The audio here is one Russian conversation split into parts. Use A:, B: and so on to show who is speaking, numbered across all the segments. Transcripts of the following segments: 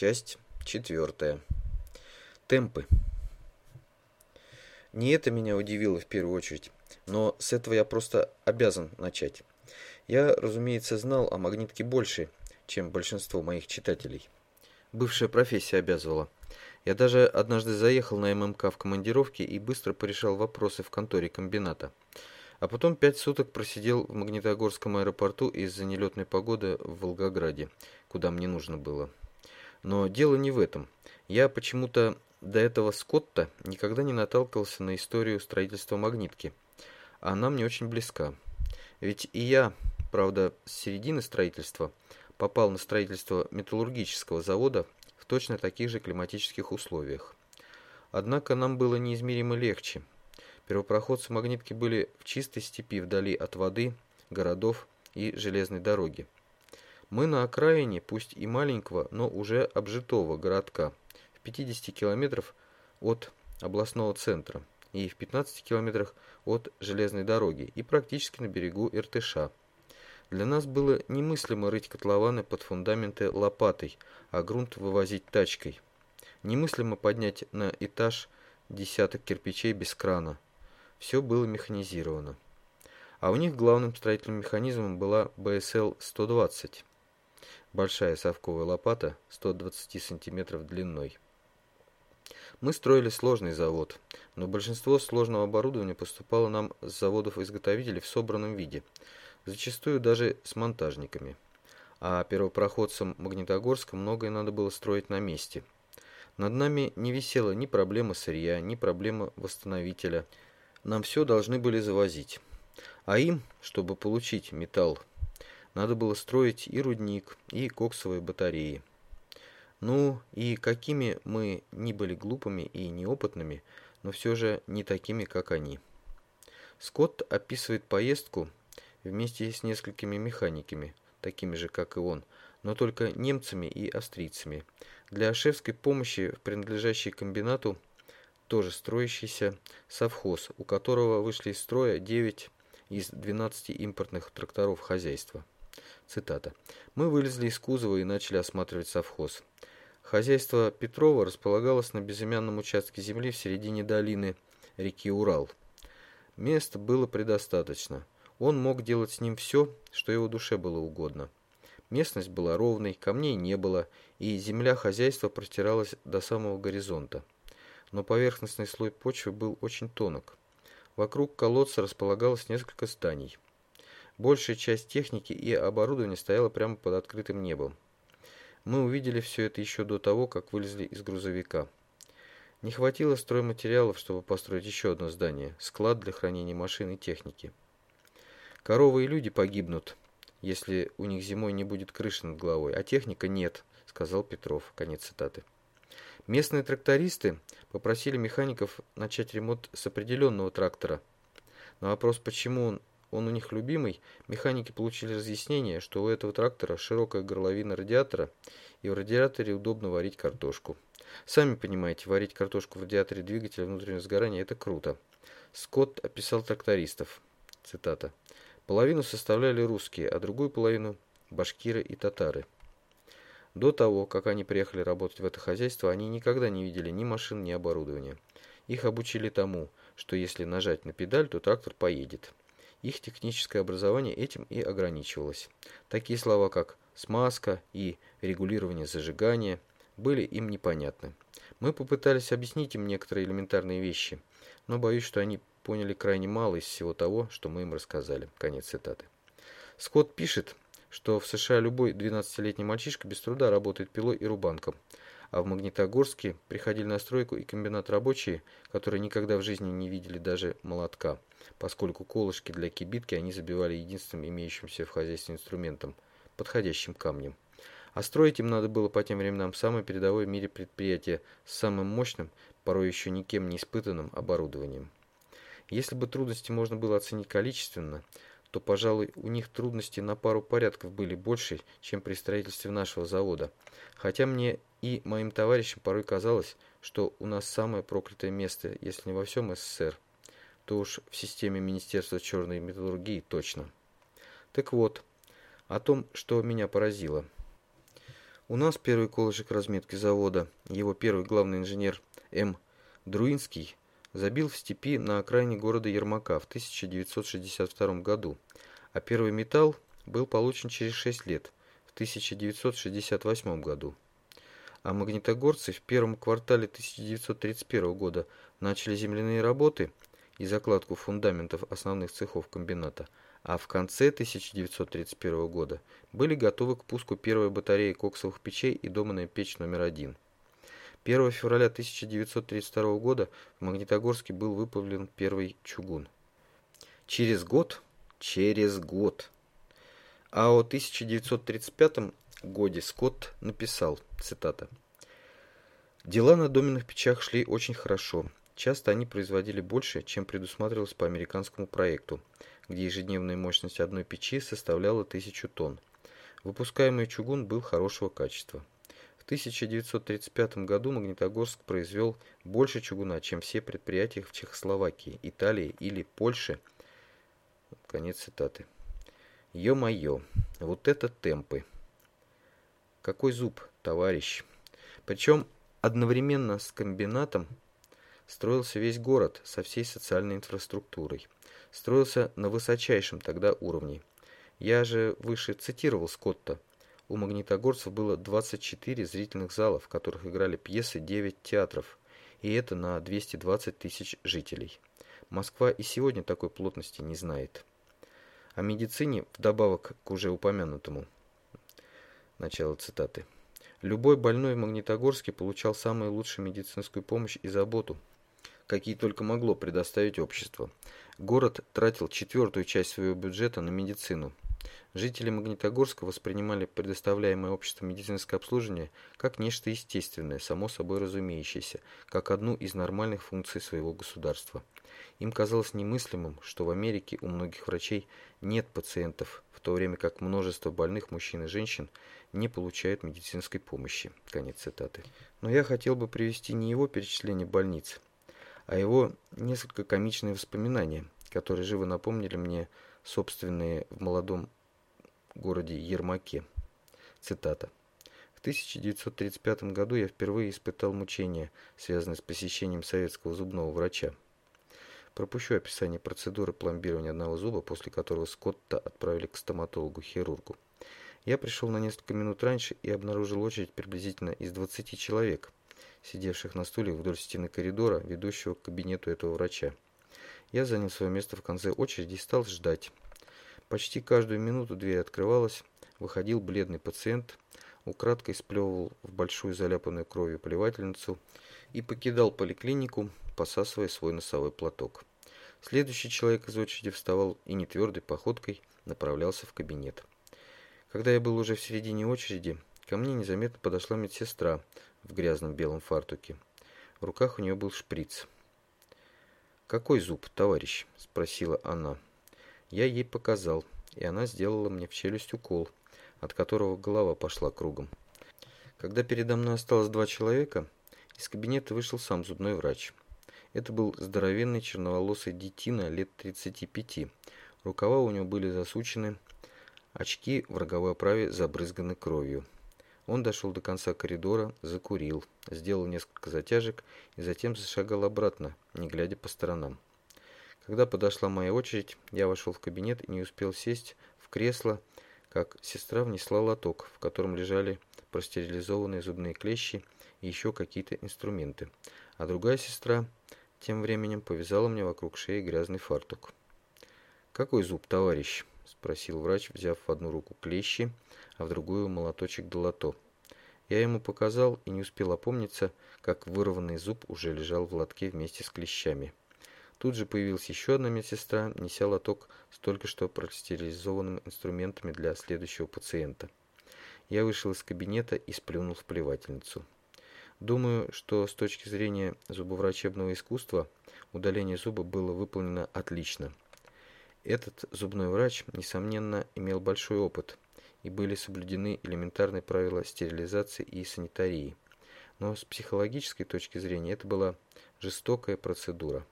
A: Часть четвертая. Темпы. Не это меня удивило в первую очередь, но с этого я просто обязан начать. Я, разумеется, знал о магнитке больше, чем большинство моих читателей. Бывшая профессия обязывала. Я даже однажды заехал на ММК в командировке и быстро порешал вопросы в конторе комбината. А потом пять суток просидел в Магнитогорском аэропорту из-за нелетной погоды в Волгограде, куда мне нужно было. Но дело не в этом. Я почему-то до этого Скотта никогда не наталкивался на историю строительства магнитки. Она мне очень близка. Ведь и я, правда, с середины строительства попал на строительство металлургического завода в точно таких же климатических условиях. Однако нам было неизмеримо легче. Первопроходцы магнитки были в чистой степи вдали от воды, городов и железной дороги. Мы на окраине, пусть и маленького, но уже обжитого городка, в 50 километров от областного центра и в 15 километрах от железной дороги и практически на берегу Иртыша. Для нас было немыслимо рыть котлованы под фундаменты лопатой, а грунт вывозить тачкой. Немыслимо поднять на этаж десяток кирпичей без крана. Все было механизировано. А у них главным строительным механизмом была БСЛ-120. Большая совковая лопата 120 сантиметров длиной. Мы строили сложный завод, но большинство сложного оборудования поступало нам с заводов-изготовителей в собранном виде – зачастую даже с монтажниками. А первопроходцам Магнитогорска многое надо было строить на месте. Над нами не висела ни проблема сырья, ни проблема восстановителя. Нам все должны были завозить. А им, чтобы получить металл, надо было строить и рудник, и коксовые батареи. Ну, и какими мы ни были глупыми и неопытными, но все же не такими, как они. Скотт описывает поездку вместе с несколькими механиками, такими же, как и он, но только немцами и австрийцами. Для шефской помощи в принадлежащей комбинату тоже строящийся совхоз, у которого вышли из строя 9 из 12 импортных тракторов хозяйства. Цитата. «Мы вылезли из кузова и начали осматривать совхоз. Хозяйство Петрова располагалось на безымянном участке земли в середине долины реки Урал. Места было предостаточно. Он мог делать с ним все, что его душе было угодно. Местность была ровной, камней не было, и земля хозяйства простиралась до самого горизонта. Но поверхностный слой почвы был очень тонок. Вокруг колодца располагалось несколько зданий. Большая часть техники и оборудования стояла прямо под открытым небом. Мы увидели все это еще до того, как вылезли из грузовика. Не хватило стройматериалов, чтобы построить еще одно здание – склад для хранения машин и техники. Коровы и люди погибнут, если у них зимой не будет крыши над головой, а техника нет, сказал Петров. Конец цитаты. Местные трактористы попросили механиков начать ремонт с определенного трактора. На вопрос, почему он, у них любимый, механики получили разъяснение, что у этого трактора широкая горловина радиатора, и в радиаторе удобно варить картошку. Сами понимаете, варить картошку в радиаторе двигателя внутреннего сгорания – это круто. Скотт описал трактористов. Цитата. Половину составляли русские, а другую половину – башкиры и татары. До того, как они приехали работать в это хозяйство, они никогда не видели ни машин, ни оборудования. Их обучили тому, что если нажать на педаль, то трактор поедет. Их техническое образование этим и ограничивалось. Такие слова, как «смазка» и «регулирование зажигания» были им непонятны. Мы попытались объяснить им некоторые элементарные вещи, но боюсь, что они поняли крайне мало из всего того, что мы им рассказали. Конец цитаты. Скотт пишет, что в США любой 12-летний мальчишка без труда работает пилой и рубанком, а в Магнитогорске приходили на стройку и комбинат рабочие, которые никогда в жизни не видели даже молотка, поскольку колышки для кибитки они забивали единственным имеющимся в хозяйстве инструментом – подходящим камнем. А строить им надо было по тем временам самое передовое в мире предприятие с самым мощным, порой еще никем не испытанным оборудованием. Если бы трудности можно было оценить количественно, то, пожалуй, у них трудности на пару порядков были больше, чем при строительстве нашего завода. Хотя мне и моим товарищам порой казалось, что у нас самое проклятое место, если не во всем СССР, то уж в системе Министерства черной металлургии точно. Так вот, о том, что меня поразило. У нас первый колышек разметки завода, его первый главный инженер М. Друинский, забил в степи на окраине города Ермака в 1962 году, а первый металл был получен через 6 лет, в 1968 году. А магнитогорцы в первом квартале 1931 года начали земляные работы и закладку фундаментов основных цехов комбината – а в конце 1931 года были готовы к пуску первой батареи коксовых печей и доманная печь номер один. 1 февраля 1932 года в Магнитогорске был выплавлен первый чугун. Через год, через год, а о 1935 годе Скотт написал, цитата, «Дела на доменных печах шли очень хорошо. Часто они производили больше, чем предусматривалось по американскому проекту где ежедневная мощность одной печи составляла 1000 тонн. Выпускаемый чугун был хорошего качества. В 1935 году Магнитогорск произвел больше чугуна, чем все предприятия в Чехословакии, Италии или Польше. Конец цитаты. Ё-моё, вот это темпы. Какой зуб, товарищ. Причем одновременно с комбинатом строился весь город со всей социальной инфраструктурой строился на высочайшем тогда уровне. Я же выше цитировал Скотта. У магнитогорцев было 24 зрительных зала, в которых играли пьесы 9 театров, и это на 220 тысяч жителей. Москва и сегодня такой плотности не знает. О медицине, вдобавок к уже упомянутому. Начало цитаты. Любой больной в Магнитогорске получал самую лучшую медицинскую помощь и заботу, какие только могло предоставить общество. Город тратил четвертую часть своего бюджета на медицину. Жители Магнитогорска воспринимали предоставляемое обществом медицинское обслуживание как нечто естественное, само собой разумеющееся, как одну из нормальных функций своего государства. Им казалось немыслимым, что в Америке у многих врачей нет пациентов, в то время как множество больных мужчин и женщин не получают медицинской помощи. Конец цитаты. Но я хотел бы привести не его перечисление больниц, а его несколько комичные воспоминания, которые живо напомнили мне собственные в молодом городе Ермаке. Цитата. В 1935 году я впервые испытал мучения, связанные с посещением советского зубного врача. Пропущу описание процедуры пломбирования одного зуба, после которого Скотта отправили к стоматологу-хирургу. Я пришел на несколько минут раньше и обнаружил очередь приблизительно из 20 человек, сидевших на стульях вдоль стены коридора, ведущего к кабинету этого врача. Я занял свое место в конце очереди и стал ждать. Почти каждую минуту дверь открывалась, выходил бледный пациент, украдкой сплевывал в большую заляпанную кровью плевательницу и покидал поликлинику, посасывая свой носовой платок. Следующий человек из очереди вставал и нетвердой походкой направлялся в кабинет. Когда я был уже в середине очереди, ко мне незаметно подошла медсестра в грязном белом фартуке. В руках у нее был шприц. «Какой зуб, товарищ?» – спросила она. Я ей показал, и она сделала мне в челюсть укол, от которого голова пошла кругом. Когда передо мной осталось два человека, из кабинета вышел сам зубной врач. Это был здоровенный черноволосый детина лет 35. Рукава у него были засучены, очки в роговой оправе забрызганы кровью. Он дошел до конца коридора, закурил, сделал несколько затяжек и затем зашагал обратно, не глядя по сторонам. Когда подошла моя очередь, я вошел в кабинет и не успел сесть в кресло, как сестра внесла лоток, в котором лежали простерилизованные зубные клещи и еще какие-то инструменты. А другая сестра тем временем повязала мне вокруг шеи грязный фартук. «Какой зуб, товарищ?» – спросил врач, взяв в одну руку клещи, а в другую молоточек долото. Я ему показал и не успел опомниться, как вырванный зуб уже лежал в лотке вместе с клещами. Тут же появилась еще одна медсестра, неся лоток с только что простерилизованными инструментами для следующего пациента. Я вышел из кабинета и сплюнул в плевательницу. Думаю, что с точки зрения зубоврачебного искусства удаление зуба было выполнено отлично. Этот зубной врач, несомненно, имел большой опыт – и были соблюдены элементарные правила стерилизации и санитарии. Но с психологической точки зрения это была жестокая процедура.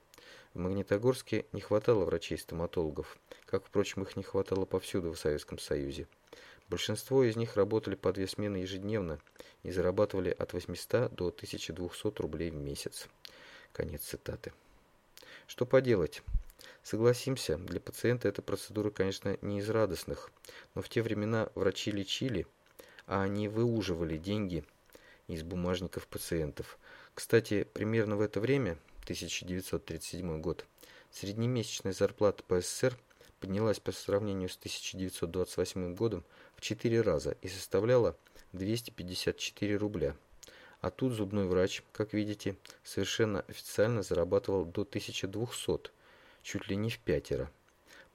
A: В Магнитогорске не хватало врачей-стоматологов, как, впрочем, их не хватало повсюду в Советском Союзе. Большинство из них работали по две смены ежедневно и зарабатывали от 800 до 1200 рублей в месяц. Конец цитаты. Что поделать? Согласимся, для пациента эта процедура, конечно, не из радостных, но в те времена врачи лечили, а они выуживали деньги из бумажников пациентов. Кстати, примерно в это время, 1937 год, среднемесячная зарплата по СССР поднялась по сравнению с 1928 годом в 4 раза и составляла 254 рубля. А тут зубной врач, как видите, совершенно официально зарабатывал до 1200, чуть ли не в пятеро.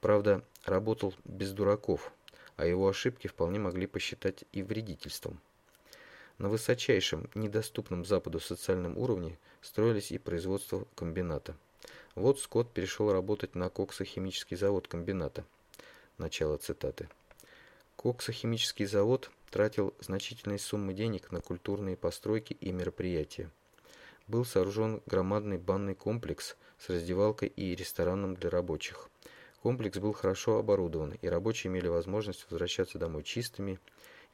A: Правда, работал без дураков, а его ошибки вполне могли посчитать и вредительством. На высочайшем, недоступном Западу социальном уровне строились и производство комбината. Вот Скотт перешел работать на коксохимический завод комбината. Начало цитаты. Коксохимический завод тратил значительные суммы денег на культурные постройки и мероприятия. Был сооружен громадный банный комплекс с раздевалкой и рестораном для рабочих. Комплекс был хорошо оборудован, и рабочие имели возможность возвращаться домой чистыми,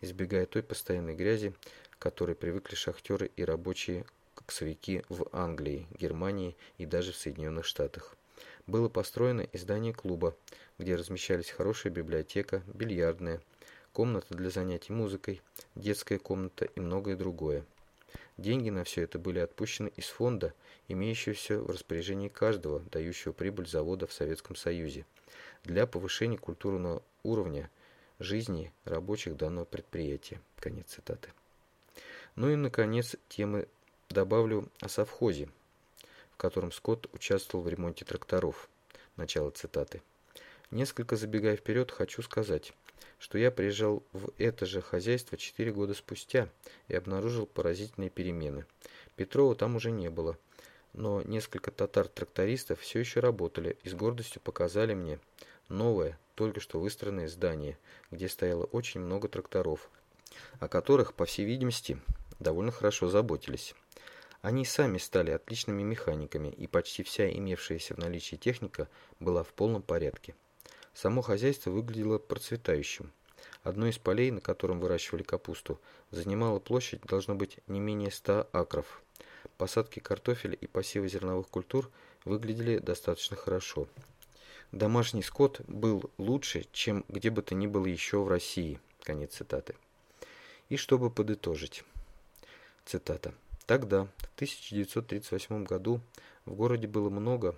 A: избегая той постоянной грязи, к которой привыкли шахтеры и рабочие коксовики в Англии, Германии и даже в Соединенных Штатах. Было построено и здание клуба, где размещались хорошая библиотека, бильярдная, комната для занятий музыкой, детская комната и многое другое. Деньги на все это были отпущены из фонда, имеющегося в распоряжении каждого, дающего прибыль завода в Советском Союзе, для повышения культурного уровня жизни рабочих данного предприятия. Конец цитаты. Ну и, наконец, темы Добавлю о совхозе, в котором Скотт участвовал в ремонте тракторов. Начало цитаты. Несколько забегая вперед, хочу сказать, что я приезжал в это же хозяйство 4 года спустя и обнаружил поразительные перемены. Петрова там уже не было, но несколько татар-трактористов все еще работали и с гордостью показали мне новое, только что выстроенное здание, где стояло очень много тракторов, о которых, по всей видимости, довольно хорошо заботились. Они сами стали отличными механиками, и почти вся имевшаяся в наличии техника была в полном порядке. Само хозяйство выглядело процветающим. Одно из полей, на котором выращивали капусту, занимало площадь, должно быть, не менее 100 акров. Посадки картофеля и посевы зерновых культур выглядели достаточно хорошо. Домашний скот был лучше, чем где бы то ни было еще в России. Конец цитаты. И чтобы подытожить. Цитата. Тогда, в 1938 году, в городе было много,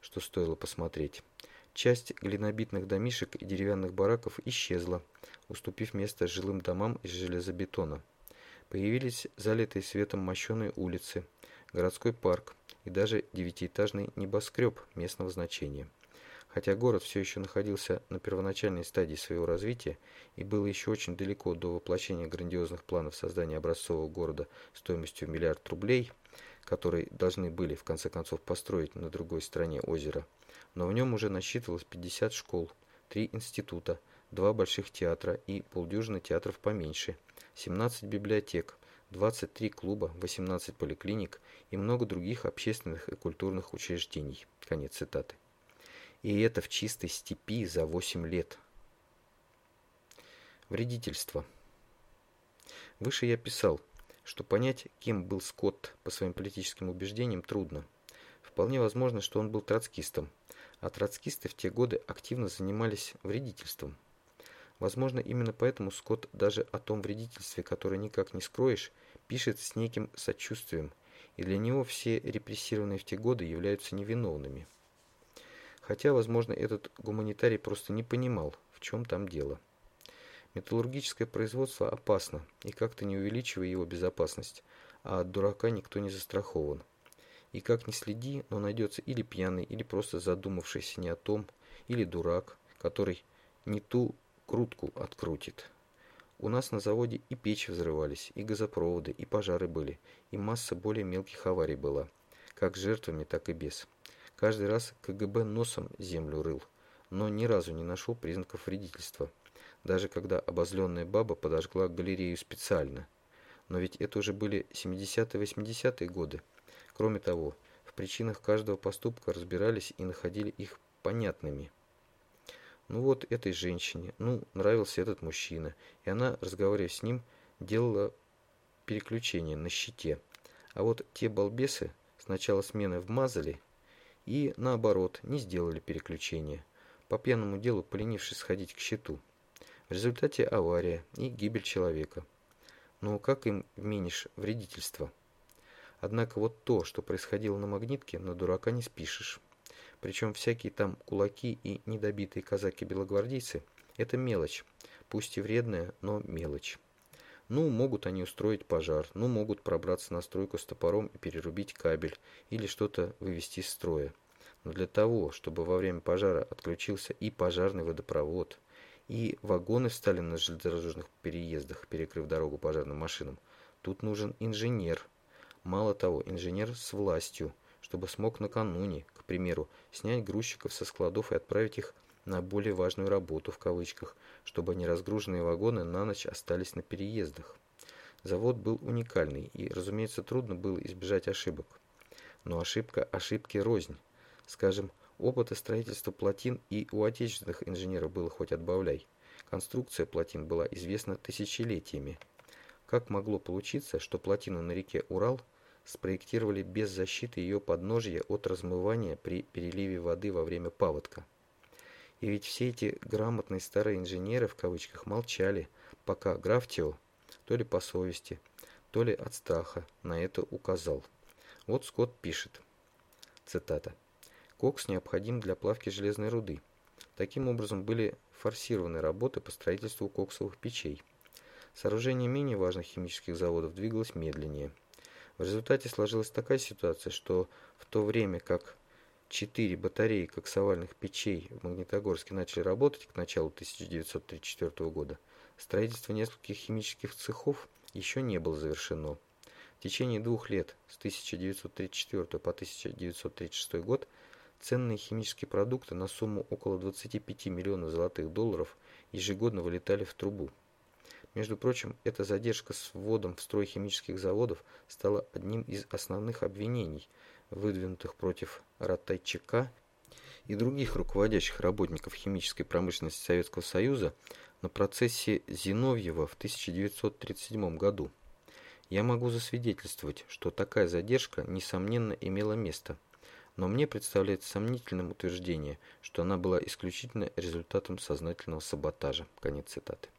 A: что стоило посмотреть. Часть глинобитных домишек и деревянных бараков исчезла, уступив место жилым домам из железобетона. Появились залитые светом мощеные улицы, городской парк и даже девятиэтажный небоскреб местного значения. Хотя город все еще находился на первоначальной стадии своего развития и был еще очень далеко до воплощения грандиозных планов создания образцового города стоимостью миллиард рублей, которые должны были в конце концов построить на другой стороне озера, но в нем уже насчитывалось 50 школ, три института, два больших театра и полдюжины театров поменьше, 17 библиотек, 23 клуба, 18 поликлиник и много других общественных и культурных учреждений. Конец цитаты. И это в чистой степи за 8 лет. Вредительство. Выше я писал, что понять, кем был Скотт по своим политическим убеждениям, трудно. Вполне возможно, что он был троцкистом, а троцкисты в те годы активно занимались вредительством. Возможно, именно поэтому Скотт даже о том вредительстве, которое никак не скроешь, пишет с неким сочувствием, и для него все репрессированные в те годы являются невиновными. Хотя, возможно, этот гуманитарий просто не понимал, в чем там дело. Металлургическое производство опасно, и как-то не увеличивая его безопасность, а от дурака никто не застрахован. И как ни следи, но найдется или пьяный, или просто задумавшийся не о том, или дурак, который не ту крутку открутит. У нас на заводе и печи взрывались, и газопроводы, и пожары были, и масса более мелких аварий была, как с жертвами, так и без. Каждый раз КГБ носом землю рыл, но ни разу не нашел признаков вредительства, даже когда обозленная баба подожгла галерею специально. Но ведь это уже были 70-80-е годы. Кроме того, в причинах каждого поступка разбирались и находили их понятными. Ну вот этой женщине, ну, нравился этот мужчина, и она, разговаривая с ним, делала переключение на щите. А вот те балбесы с начала смены вмазали и, наоборот, не сделали переключение, по пьяному делу поленившись сходить к щиту. В результате авария и гибель человека. Но как им вменишь вредительство? Однако вот то, что происходило на магнитке, на дурака не спишешь. Причем всякие там кулаки и недобитые казаки-белогвардейцы – это мелочь, пусть и вредная, но мелочь. Ну, могут они устроить пожар, ну, могут пробраться на стройку с топором и перерубить кабель или что-то вывести из строя. Но для того, чтобы во время пожара отключился и пожарный водопровод, и вагоны встали на железнодорожных переездах, перекрыв дорогу пожарным машинам, тут нужен инженер. Мало того, инженер с властью, чтобы смог накануне, к примеру, снять грузчиков со складов и отправить их на более важную работу в кавычках, чтобы неразгруженные вагоны на ночь остались на переездах. Завод был уникальный, и, разумеется, трудно было избежать ошибок. Но ошибка ошибки рознь. Скажем, опыта строительства плотин и у отечественных инженеров было хоть отбавляй. Конструкция плотин была известна тысячелетиями. Как могло получиться, что плотину на реке Урал спроектировали без защиты ее подножья от размывания при переливе воды во время паводка. И ведь все эти грамотные старые инженеры в кавычках молчали, пока граф Тео, то ли по совести, то ли от страха, на это указал. Вот Скотт пишет, цитата, «Кокс необходим для плавки железной руды. Таким образом были форсированы работы по строительству коксовых печей. Сооружение менее важных химических заводов двигалось медленнее – в результате сложилась такая ситуация, что в то время как четыре батареи коксовальных печей в Магнитогорске начали работать к началу 1934 года, строительство нескольких химических цехов еще не было завершено. В течение двух лет, с 1934 по 1936 год, ценные химические продукты на сумму около 25 миллионов золотых долларов ежегодно вылетали в трубу. Между прочим, эта задержка с вводом в строй химических заводов стала одним из основных обвинений, выдвинутых против Ратайчака и других руководящих работников химической промышленности Советского Союза на процессе Зиновьева в 1937 году. Я могу засвидетельствовать, что такая задержка, несомненно, имела место, но мне представляется сомнительным утверждение, что она была исключительно результатом сознательного саботажа. Конец цитаты.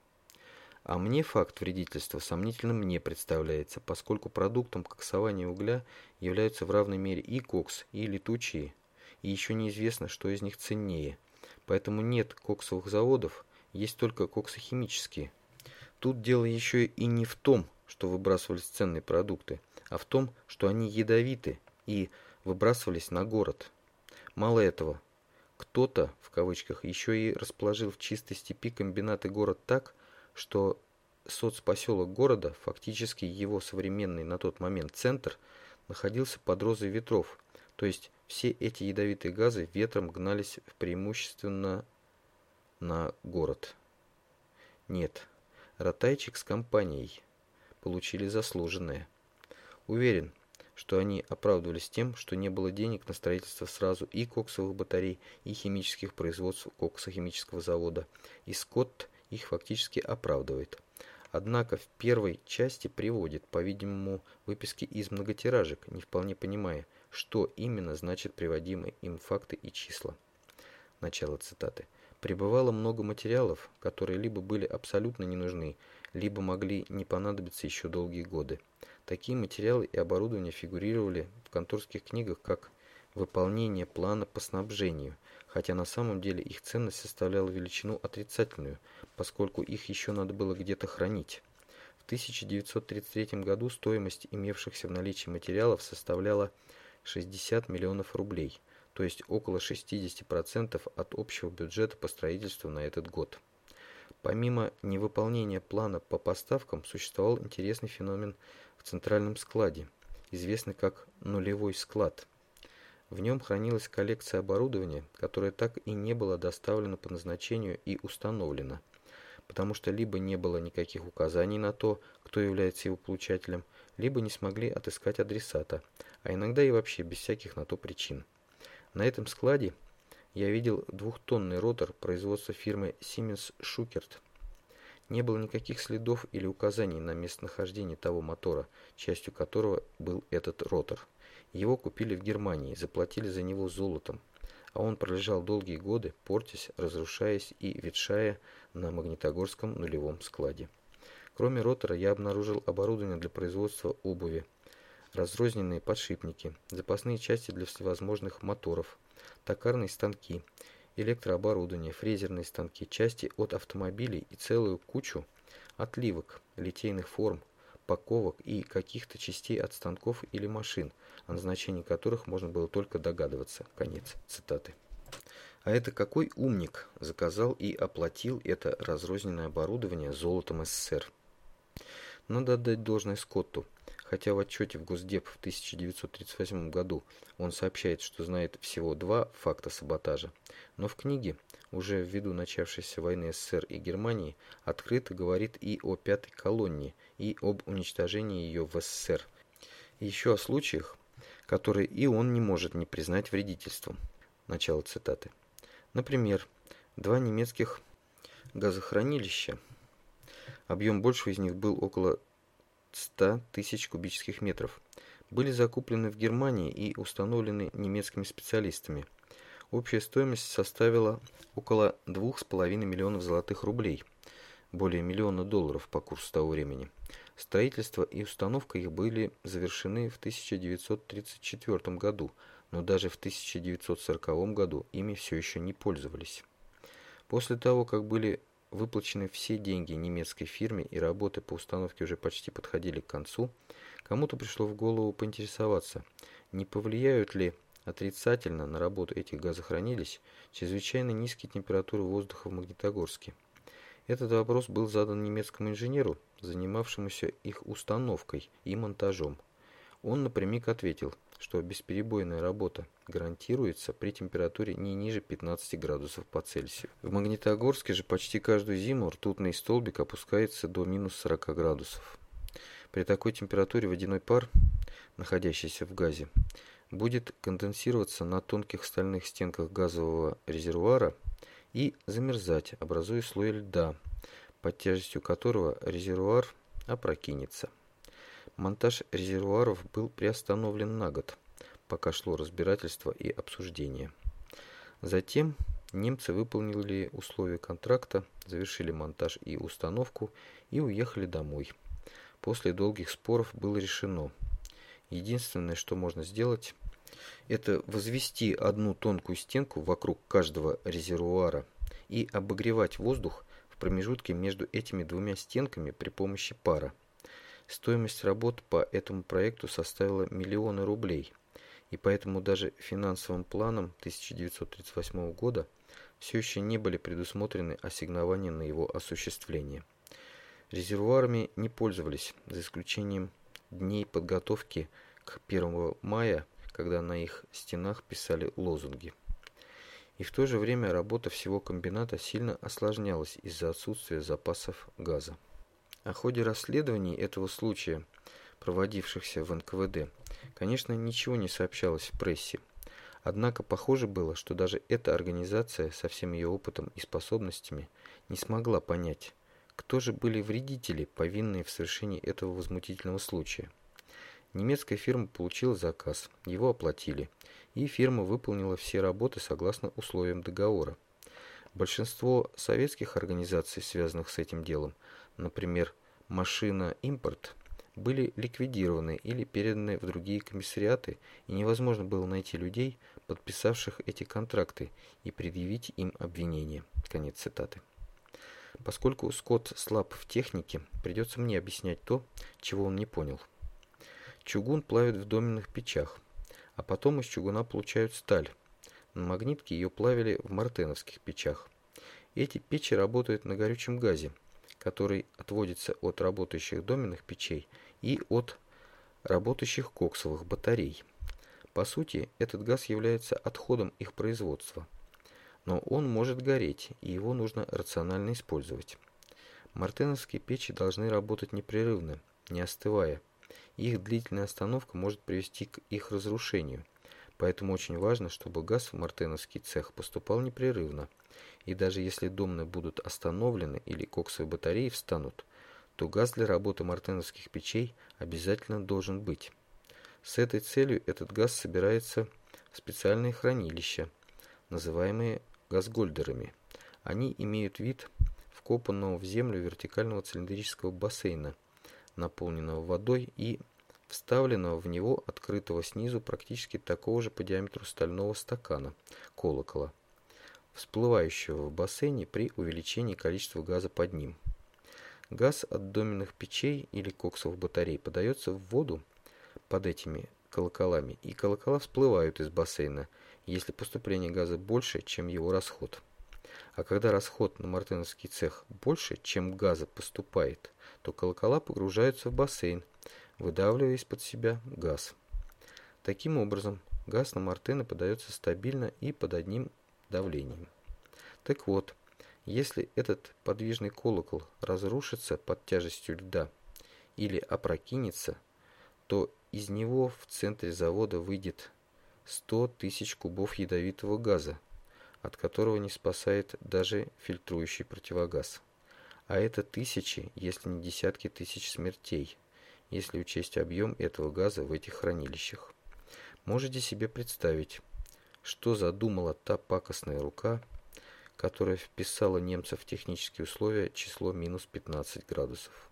A: А мне факт вредительства сомнительным не представляется, поскольку продуктом коксования угля являются в равной мере и кокс, и летучие, и еще неизвестно, что из них ценнее. Поэтому нет коксовых заводов, есть только коксохимические. Тут дело еще и не в том, что выбрасывались ценные продукты, а в том, что они ядовиты и выбрасывались на город. Мало этого, кто-то, в кавычках, еще и расположил в чистой степи комбинаты город так, что соцпоселок города, фактически его современный на тот момент центр, находился под розой ветров, то есть все эти ядовитые газы ветром гнались преимущественно на город. Нет, Ротайчик с компанией получили заслуженное. Уверен, что они оправдывались тем, что не было денег на строительство сразу и коксовых батарей, и химических производств коксохимического завода, и Скотт их фактически оправдывает. Однако в первой части приводит, по-видимому, выписки из многотиражек, не вполне понимая, что именно значит приводимые им факты и числа. Начало цитаты. Прибывало много материалов, которые либо были абсолютно не нужны, либо могли не понадобиться еще долгие годы. Такие материалы и оборудование фигурировали в конторских книгах как выполнение плана по снабжению, хотя на самом деле их ценность составляла величину отрицательную, поскольку их еще надо было где-то хранить. В 1933 году стоимость имевшихся в наличии материалов составляла 60 миллионов рублей, то есть около 60% от общего бюджета по строительству на этот год. Помимо невыполнения плана по поставкам, существовал интересный феномен в центральном складе, известный как нулевой склад – в нем хранилась коллекция оборудования, которое так и не было доставлено по назначению и установлено, потому что либо не было никаких указаний на то, кто является его получателем, либо не смогли отыскать адресата, а иногда и вообще без всяких на то причин. На этом складе Я видел двухтонный ротор производства фирмы Siemens Schuckert. Не было никаких следов или указаний на местонахождение того мотора, частью которого был этот ротор. Его купили в Германии, заплатили за него золотом, а он пролежал долгие годы, портясь, разрушаясь и ветшая на Магнитогорском нулевом складе. Кроме ротора я обнаружил оборудование для производства обуви, разрозненные подшипники, запасные части для всевозможных моторов, токарные станки, электрооборудование, фрезерные станки, части от автомобилей и целую кучу отливок, литейных форм, паковок и каких-то частей от станков или машин, о назначении которых можно было только догадываться. Конец цитаты. А это какой умник заказал и оплатил это разрозненное оборудование золотом СССР? Надо отдать должное Скотту. Хотя в отчете в Госдеп в 1938 году он сообщает, что знает всего два факта саботажа, но в книге, уже ввиду начавшейся войны СССР и Германии, открыто говорит и о пятой колонне, и об уничтожении ее в СССР. Еще о случаях, которые и он не может не признать вредительством. Начало цитаты. Например, два немецких газохранилища, объем большего из них был около 100 тысяч кубических метров, были закуплены в Германии и установлены немецкими специалистами. Общая стоимость составила около 2,5 миллионов золотых рублей, более миллиона долларов по курсу того времени. Строительство и установка их были завершены в 1934 году, но даже в 1940 году ими все еще не пользовались. После того, как были выплачены все деньги немецкой фирме и работы по установке уже почти подходили к концу, кому-то пришло в голову поинтересоваться, не повлияют ли отрицательно на работу этих газохранилищ чрезвычайно низкие температуры воздуха в Магнитогорске. Этот вопрос был задан немецкому инженеру, занимавшемуся их установкой и монтажом. Он напрямик ответил, что бесперебойная работа гарантируется при температуре не ниже 15 градусов по Цельсию. В Магнитогорске же почти каждую зиму ртутный столбик опускается до минус 40 градусов. При такой температуре водяной пар, находящийся в газе, будет конденсироваться на тонких стальных стенках газового резервуара и замерзать, образуя слой льда, под тяжестью которого резервуар опрокинется. Монтаж резервуаров был приостановлен на год, пока шло разбирательство и обсуждение. Затем немцы выполнили условия контракта, завершили монтаж и установку и уехали домой. После долгих споров было решено. Единственное, что можно сделать, это возвести одну тонкую стенку вокруг каждого резервуара и обогревать воздух в промежутке между этими двумя стенками при помощи пара. Стоимость работ по этому проекту составила миллионы рублей, и поэтому даже финансовым планом 1938 года все еще не были предусмотрены ассигнования на его осуществление. Резервуарами не пользовались, за исключением дней подготовки к 1 мая, когда на их стенах писали лозунги. И в то же время работа всего комбината сильно осложнялась из-за отсутствия запасов газа. О ходе расследований этого случая, проводившихся в НКВД, конечно, ничего не сообщалось в прессе. Однако похоже было, что даже эта организация со всем ее опытом и способностями не смогла понять, кто же были вредители, повинные в совершении этого возмутительного случая. Немецкая фирма получила заказ, его оплатили, и фирма выполнила все работы согласно условиям договора. Большинство советских организаций, связанных с этим делом, например, «Машина Импорт», были ликвидированы или переданы в другие комиссариаты, и невозможно было найти людей, подписавших эти контракты, и предъявить им обвинения. Конец цитаты. Поскольку Скотт слаб в технике, придется мне объяснять то, чего он не понял. Чугун плавят в доменных печах, а потом из чугуна получают сталь. На магнитке ее плавили в мартеновских печах. Эти печи работают на горючем газе, который отводится от работающих доменных печей и от работающих коксовых батарей. По сути, этот газ является отходом их производства. Но он может гореть, и его нужно рационально использовать. Мартеновские печи должны работать непрерывно, не остывая. Их длительная остановка может привести к их разрушению. Поэтому очень важно, чтобы газ в мартеновский цех поступал непрерывно. И даже если домны будут остановлены или коксовые батареи встанут, то газ для работы мартеновских печей обязательно должен быть. С этой целью этот газ собирается в специальные хранилища, называемые газгольдерами. Они имеют вид вкопанного в землю вертикального цилиндрического бассейна, наполненного водой и вставленного в него открытого снизу практически такого же по диаметру стального стакана, колокола, всплывающего в бассейне при увеличении количества газа под ним. Газ от доменных печей или коксовых батарей подается в воду под этими колоколами, и колокола всплывают из бассейна, если поступление газа больше, чем его расход. А когда расход на мартеновский цех больше, чем газа поступает, то колокола погружаются в бассейн, выдавливая из-под себя газ. Таким образом, газ на Мартена подается стабильно и под одним давлением. Так вот, если этот подвижный колокол разрушится под тяжестью льда или опрокинется, то из него в центре завода выйдет 100 тысяч кубов ядовитого газа, от которого не спасает даже фильтрующий противогаз. А это тысячи, если не десятки тысяч смертей если учесть объем этого газа в этих хранилищах. Можете себе представить, что задумала та пакостная рука, которая вписала немцев в технические условия число минус 15 градусов.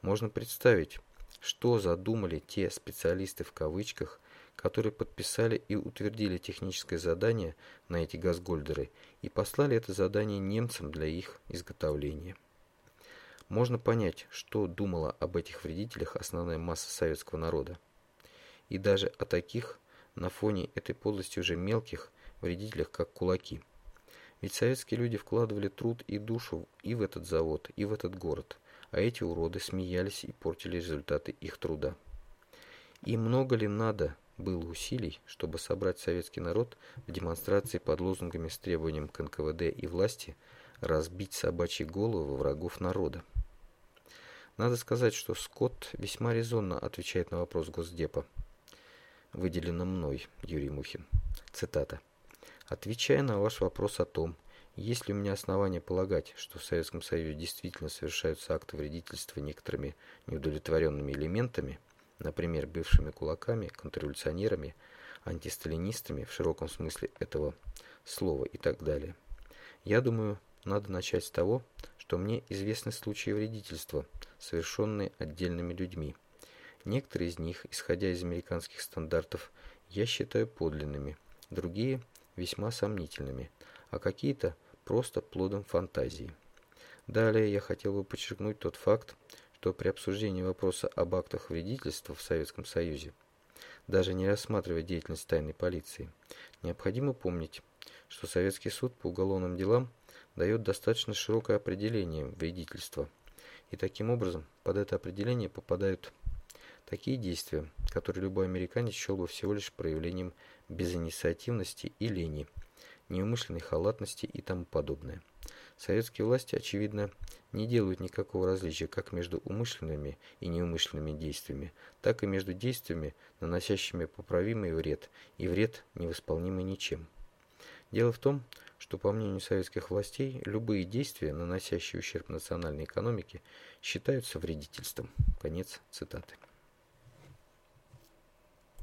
A: Можно представить, что задумали те специалисты в кавычках, которые подписали и утвердили техническое задание на эти газгольдеры и послали это задание немцам для их изготовления. Можно понять, что думала об этих вредителях основная масса советского народа. И даже о таких, на фоне этой подлости уже мелких, вредителях, как кулаки. Ведь советские люди вкладывали труд и душу и в этот завод, и в этот город, а эти уроды смеялись и портили результаты их труда. И много ли надо было усилий, чтобы собрать советский народ в демонстрации под лозунгами с требованием к НКВД и власти разбить собачьи головы врагов народа? Надо сказать, что Скотт весьма резонно отвечает на вопрос Госдепа, выделенным мной, Юрий Мухин. Цитата. «Отвечая на ваш вопрос о том, есть ли у меня основания полагать, что в Советском Союзе действительно совершаются акты вредительства некоторыми неудовлетворенными элементами, например, бывшими кулаками, контрреволюционерами, антисталинистами в широком смысле этого слова и так далее. Я думаю, надо начать с того, что мне известны случаи вредительства, совершенные отдельными людьми. Некоторые из них, исходя из американских стандартов, я считаю подлинными, другие – весьма сомнительными, а какие-то просто плодом фантазии. Далее я хотел бы подчеркнуть тот факт, что при обсуждении вопроса об актах вредительства в Советском Союзе, даже не рассматривая деятельность тайной полиции, необходимо помнить, что Советский суд по уголовным делам – дает достаточно широкое определение вредительства. И таким образом под это определение попадают такие действия, которые любой американец счел бы всего лишь проявлением безинициативности и лени, неумышленной халатности и тому подобное. Советские власти, очевидно, не делают никакого различия как между умышленными и неумышленными действиями, так и между действиями, наносящими поправимый вред, и вред, невосполнимый ничем. Дело в том, что, по мнению советских властей, любые действия, наносящие ущерб национальной экономике, считаются вредительством. Конец цитаты.